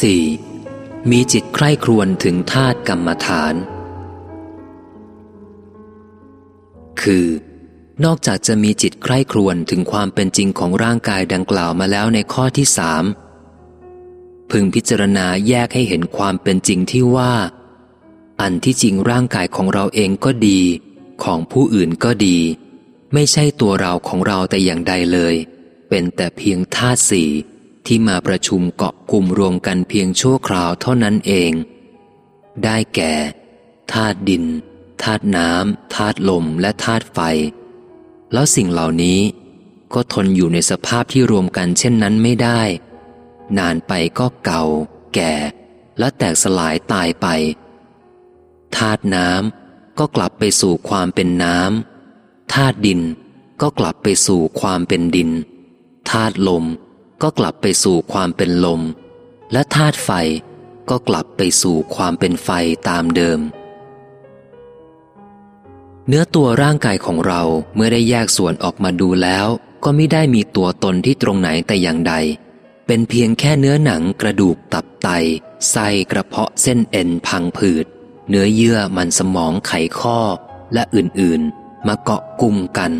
4. มีจิตใคร่ครวญถึงธาตุกรรมฐาน คือ นอกจากจะมีจิตใคร่ครวญถึงความเป็นจริงของร่างกายดังกล่าวมาแล้วในข้อที่สามพึงพิจารณาแยกให้เห็นความเป็นจริงที่ว่า อันที่จริงร่างกายของเราเองก็ดี ของผู้อื่นก็ดี ไม่ใช่ตัวเราของเราแต่อย่างใดเลย เป็นแต่เพียงธาตุสี่ที่มาประชุมเกาะกลุ่มรวมกันเพียงชั่วคราวเท่านั้นเอง ได้แก่ธาตุดินธาตุน้ำธาตุลมและธาตุไฟ แล้วสิ่งเหล่านี้ก็ทนอยู่ในสภาพที่รวมกันเช่นนั้นไม่ได้ นานไปก็เก่า แก่ และแตกสลายตายไปธาตุน้ำ ก็กลับไปสู่ความเป็นน้ำธาตุดิน ก็กลับไปสู่ความเป็นดินธาตุลม ก็กลับไปสู่ความเป็นลม และธาตุไฟก็กลับไปสู่ความเป็นไฟตามเดิม เนื้อตัวร่างกายของเราเมื่อได้แยกส่วนออกมาดูแล้ว ก็ไม่ได้มีตัวตนที่ตรงไหนแต่อย่างใด เป็นเพียงแค่เนื้อหนังกระดูกตับไตไส้กระเพาะเส้นเอ็นพังผืด เนื้อเยื่อมันสมองไขข้อและอื่นๆ มาเกาะกลุ่มกัน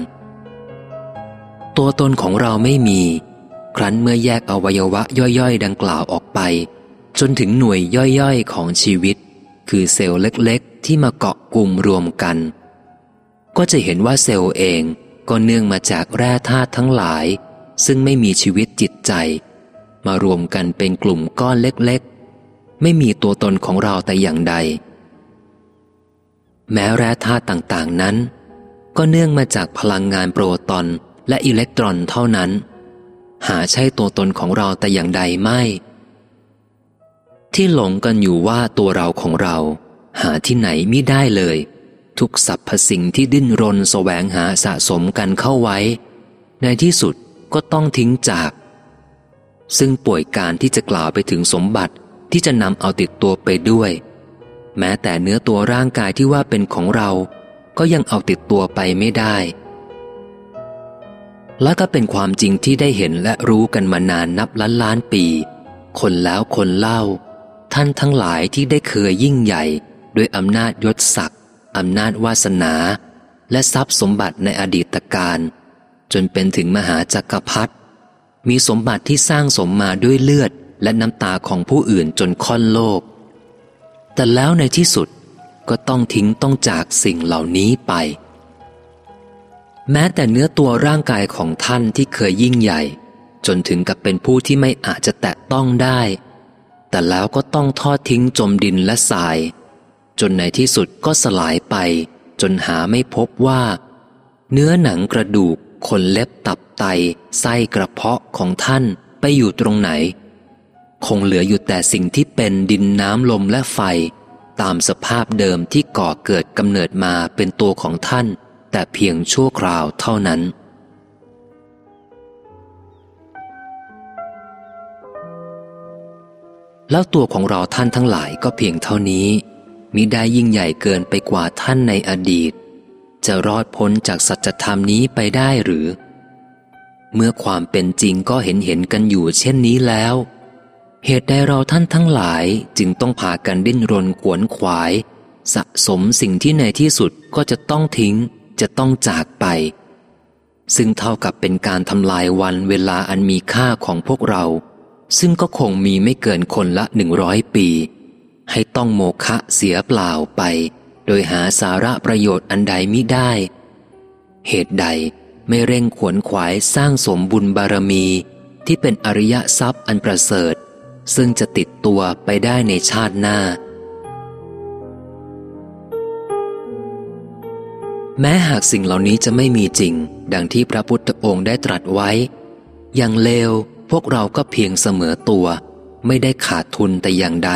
ตัวตนของเราไม่มี ครั้นเมื่อแยกอวัยวะย่อยๆ ดังกล่าวออกไป จนถึงหน่วยย่อยๆ ของชีวิต คือเซลล์เล็กๆ ที่มาเกาะกลุ่มรวมกัน ก็จะเห็นว่าเซลล์เองก็เนื่องมาจากแร่ธาตุทั้งหลาย ซึ่งไม่มีชีวิตจิตใจ มารวมกันเป็นกลุ่มก้อนเล็กๆ ไม่มีตัวตนของเราแต่อย่างใด แม้แร่ธาตุต่างๆนั้น ก็เนื่องมาจากพลังงานโปรตอนและอิเล็กตรอนเท่านั้น หาใช่ตัวตนของเราแต่อย่างใดไม่ ที่หลงกันอยู่ว่าตัวเราของเรา หาที่ไหนมิได้เลย ทุกสรรพสิ่งที่ดิ้นรนแสวงหาสะสมกันเข้าไว้ ในที่สุดก็ต้องทิ้งจาก ซึ่งป่วยการที่จะกล่าวไปถึงสมบัติที่จะนำเอาติดตัวไปด้วย แม้แต่เนื้อตัวร่างกายที่ว่าเป็นของเรา ก็ยังเอาติดตัวไปไม่ได้ และก็เป็นความจริงที่ได้เห็นและรู้กันมานานนับล้านล้านปี คนแล้วคนเล่า ท่านทั้งหลายที่ได้เคยยิ่งใหญ่ ด้วยอำนาจยศศักดิ์อำนาจวาสนา และทรัพย์สมบัติในอดีตการจนเป็นถึงมหาจักรพรรดิมีสมบัติที่สร้างสมมาด้วยเลือดและน้ำตาของผู้อื่นจนค่อนโลก แต่แล้วในที่สุดก็ต้องทิ้งต้องจากสิ่งเหล่านี้ไป แม้แต่เนื้อตัวร่างกายของท่านที่เคยยิ่งใหญ่ จนถึงกับเป็นผู้ที่ไม่อาจจะแตะต้องได้ แต่แล้วก็ต้องทอดทิ้งจมดินและทราย จนในที่สุดก็สลายไป จนหาไม่พบว่า เนื้อหนังกระดูกขนเล็บตับไต ไส้กระเพาะของท่านไปอยู่ตรงไหน คงเหลืออยู่แต่สิ่งที่เป็นดินน้ำลมและไฟ ตามสภาพเดิมที่ก่อเกิดกำเนิดมาเป็นตัวของท่าน แต่เพียงชั่วคราวเท่านั้น แล้วตัวของเราท่านทั้งหลายก็เพียงเท่านี้มิได้ยิ่งใหญ่เกินไปกว่าท่านในอดีต จะรอดพ้นจากสัจธรรมนี้ไปได้หรือ เมื่อความเป็นจริงก็เห็นเห็นกันอยู่เช่นนี้แล้ว เหตุใดเราท่านทั้งหลายจึงต้องพากันดิ้นรนขวนขวาย สะสมสิ่งที่ในที่สุดก็จะต้องทิ้ง จะต้องจากไป ซึ่งเท่ากับเป็นการทำลายวันเวลาอันมีค่าของพวกเรา ซึ่งก็คงมีไม่เกินคนละหนึ่งร้อยปี ให้ต้องโมฆะเสียเปล่าไป โดยหาสาระประโยชน์อันใดมิได้ เหตุใดไม่เร่งขวนขวายสร้างสมบุญบารมี ที่เป็นอริยทรัพย์อันประเสริฐ ซึ่งจะติดตัวไปได้ในชาติหน้า แม้หากสิ่งเหล่านี้จะไม่มีจริง ดังที่พระพุทธองค์ได้ตรัสไว้ อย่างเลวพวกเราก็เพียงเสมอตัว ไม่ได้ขาดทุนแต่อย่างใด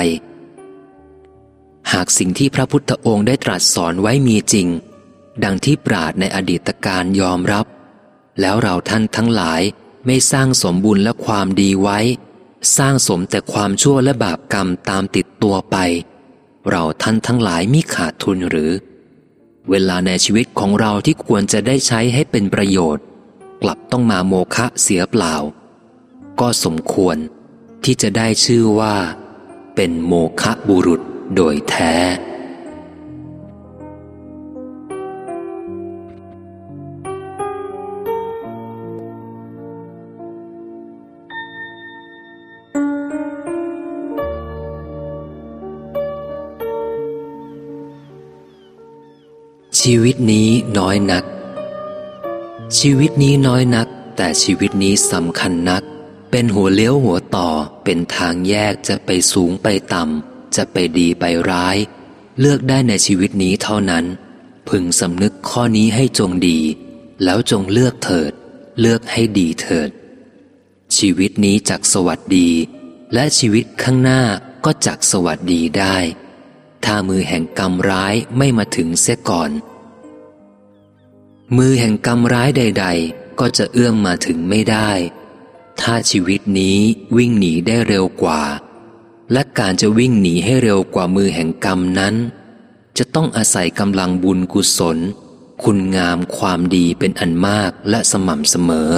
หากสิ่งที่พระพุทธองค์ได้ตรัสสอนไว้มีจริง ดังที่ปราดในอดีตการยอมรับ แล้วเราท่านทั้งหลายไม่สร้างสมบุญและความดีไว้ สร้างสมแต่ความชั่วและบาปกรรมตามติดตัวไป เราท่านทั้งหลายมิขาดทุนหรือ เวลาในชีวิตของเราที่ควรจะได้ใช้ให้เป็นประโยชน์ กลับต้องมาโมฆะเสียเปล่า ก็สมควรที่จะได้ชื่อว่า เป็นโมฆะบุรุษโดยแท้ ชีวิตนี้น้อยนัก ชีวิตนี้น้อยนัก แต่ชีวิตนี้สำคัญนัก เป็นหัวเลี้ยวหัวต่อ เป็นทางแยกจะไปสูงไปต่ำ จะไปดีไปร้าย เลือกได้ในชีวิตนี้เท่านั้น พึงสำนึกข้อนี้ให้จงดี แล้วจงเลือกเถิด เลือกให้ดีเถิด ชีวิตนี้จักสวัสดี และชีวิตข้างหน้าก็จักสวัสดีได้ถ้ามือแห่งกรรมร้ายไม่มาถึงเสียก่อน มือแห่งกรรมร้ายใด ๆ ก็จะเอื้อมมาถึงไม่ได้ ถ้าชีวิตนี้วิ่งหนีได้เร็วกว่า และการจะวิ่งหนีให้เร็วกว่ามือแห่งกรรมนั้น จะต้องอาศัยกำลังบุญกุศล คุณงามความดีเป็นอันมากและสม่ำเสมอ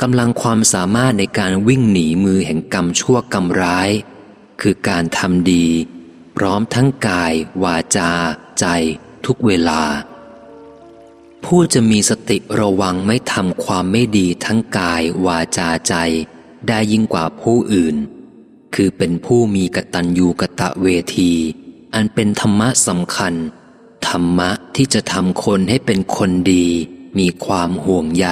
กำลังความสามารถในการวิ่งหนีมือแห่งกรรมชั่วกรรมร้าย คือการทำดี พร้อมทั้งกาย วาจา ใจ ทุกเวลา ผู้จะมีสติระวังไม่ทำความไม่ดีทั้งกายวาจาใจ ได้ยิ่งกว่าผู้อื่น คือเป็นผู้มีกตัญญูกะตะเวที อันเป็นธรรมะสำคัญ ธรรมะที่จะทำคนให้เป็นคนดี มีความห่วงใย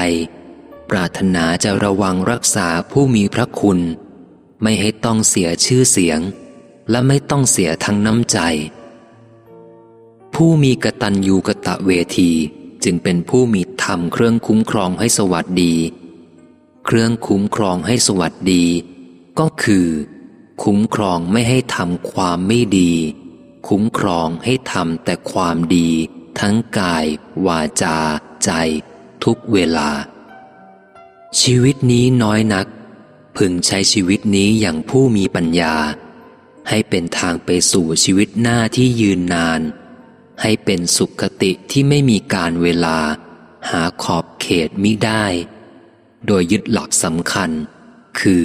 ปรารถนาจะระวังรักษาผู้มีพระคุณ ไม่ให้ต้องเสียชื่อเสียง และไม่ต้องเสียทั้งน้ำใจ ผู้มีกตัญญูกะตะเวที จึงเป็นผู้มีธรรมเครื่องคุ้มครองให้สวัสดี เครื่องคุ้มครองให้สวัสดี ก็คือ คุ้มครองไม่ให้ทำความไม่ดี คุ้มครองให้ทำแต่ความดี ทั้งกาย วาจา ใจ ทุกเวลา ชีวิตนี้น้อยนัก พึงใช้ชีวิตนี้อย่างผู้มีปัญญา ให้เป็นทางไปสู่ชีวิตหน้าที่ยืนนาน ให้เป็นสุขติที่ไม่มีการเวลา หาขอบเขตมิได้ โดยยึดหลักสำคัญ คือ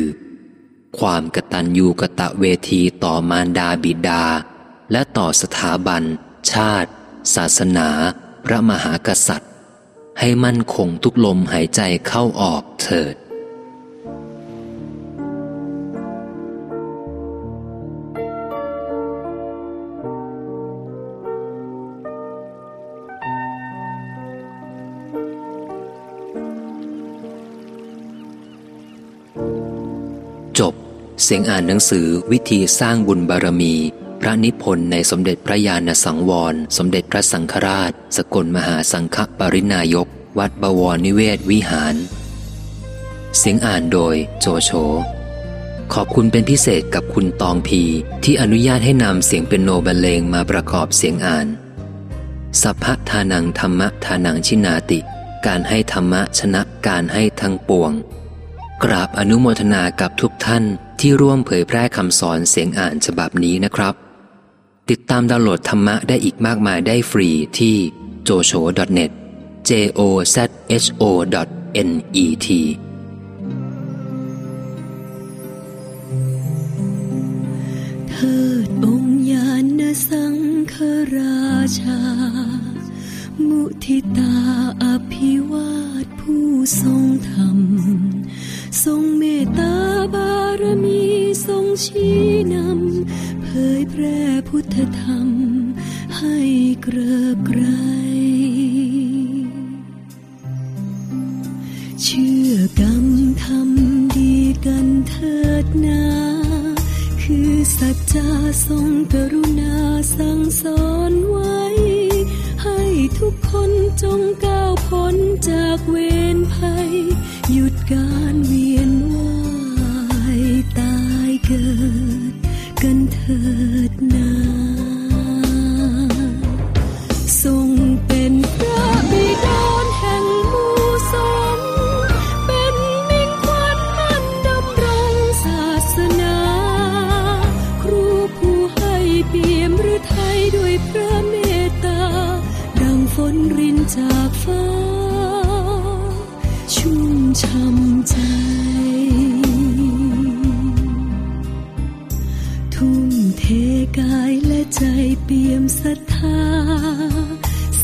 ความกตัญญูกะตะเวทีต่อมารดาบิดา และต่อสถาบัน ชาติ ศาสนา พระมหากษัตริย์ ให้มั่นคงทุกลมหายใจเข้าออกเถิด สียงอ่านหนังสือวิธีสร้างบุญบารมี พระนิพนธ์ในสมเด็จพระญาณสังวร สมเด็จพระสังฆราช สกลมหาสังฆปรินายก วัดบวรนิเวศวิหาร เสียงอ่านโดยโจโฉขอบคุณเป็นพิเศษกับคุณตองพี ที่อนุญาตให้นำเสียงเป็นโนบรรเลงมาประกอบเสียงอ่านสัพพทานังธรรมะทานังชินาติ การให้ธรรมะชนะการให้ทั้งปวง กราบอนุโมทนากับทุกท่านที่ร่วมเผยแพร่คำสอนเสียงอ่านฉบับนี้นะครับ ติดตามดาวน์โหลดธรรมะได้อีกมากมายได้ฟรีที่ jocho.net j o z h o n e t เทิดองค์ญาณสังฆราชา มุทิตาอภิวาทผู้ทรงธรรม ทรงเมตตาบารมีทรงชี้นำเผยแพร่พุทธธรรม ให้เกริกไกรเชื่อกรรมทำดีกันเถิดนา คือสัจจาทรงกรุณาสั่งสอนไว้ ให้ทุกคนจงก้าวพ้นจากเวรภัย หยุด การเวียนว่ายตายเกิด กันเถิดนา ชุ่มช่ำใจ ทุ่มเทกายและใจเปี่ยมศรัทธา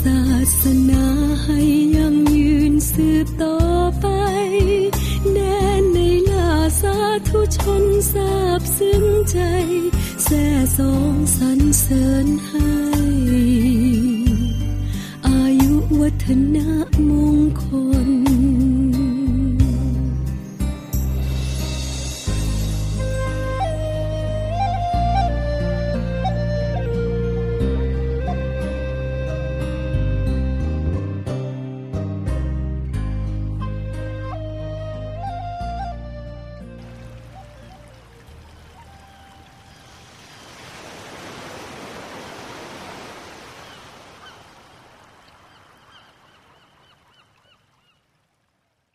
ศาสนาให้ยังยืนสืบต่อไปแน่ในลาสาธุชนทราบซึ้งใจแส่สองสรรเสริญให้อายุวัฒนะมงคล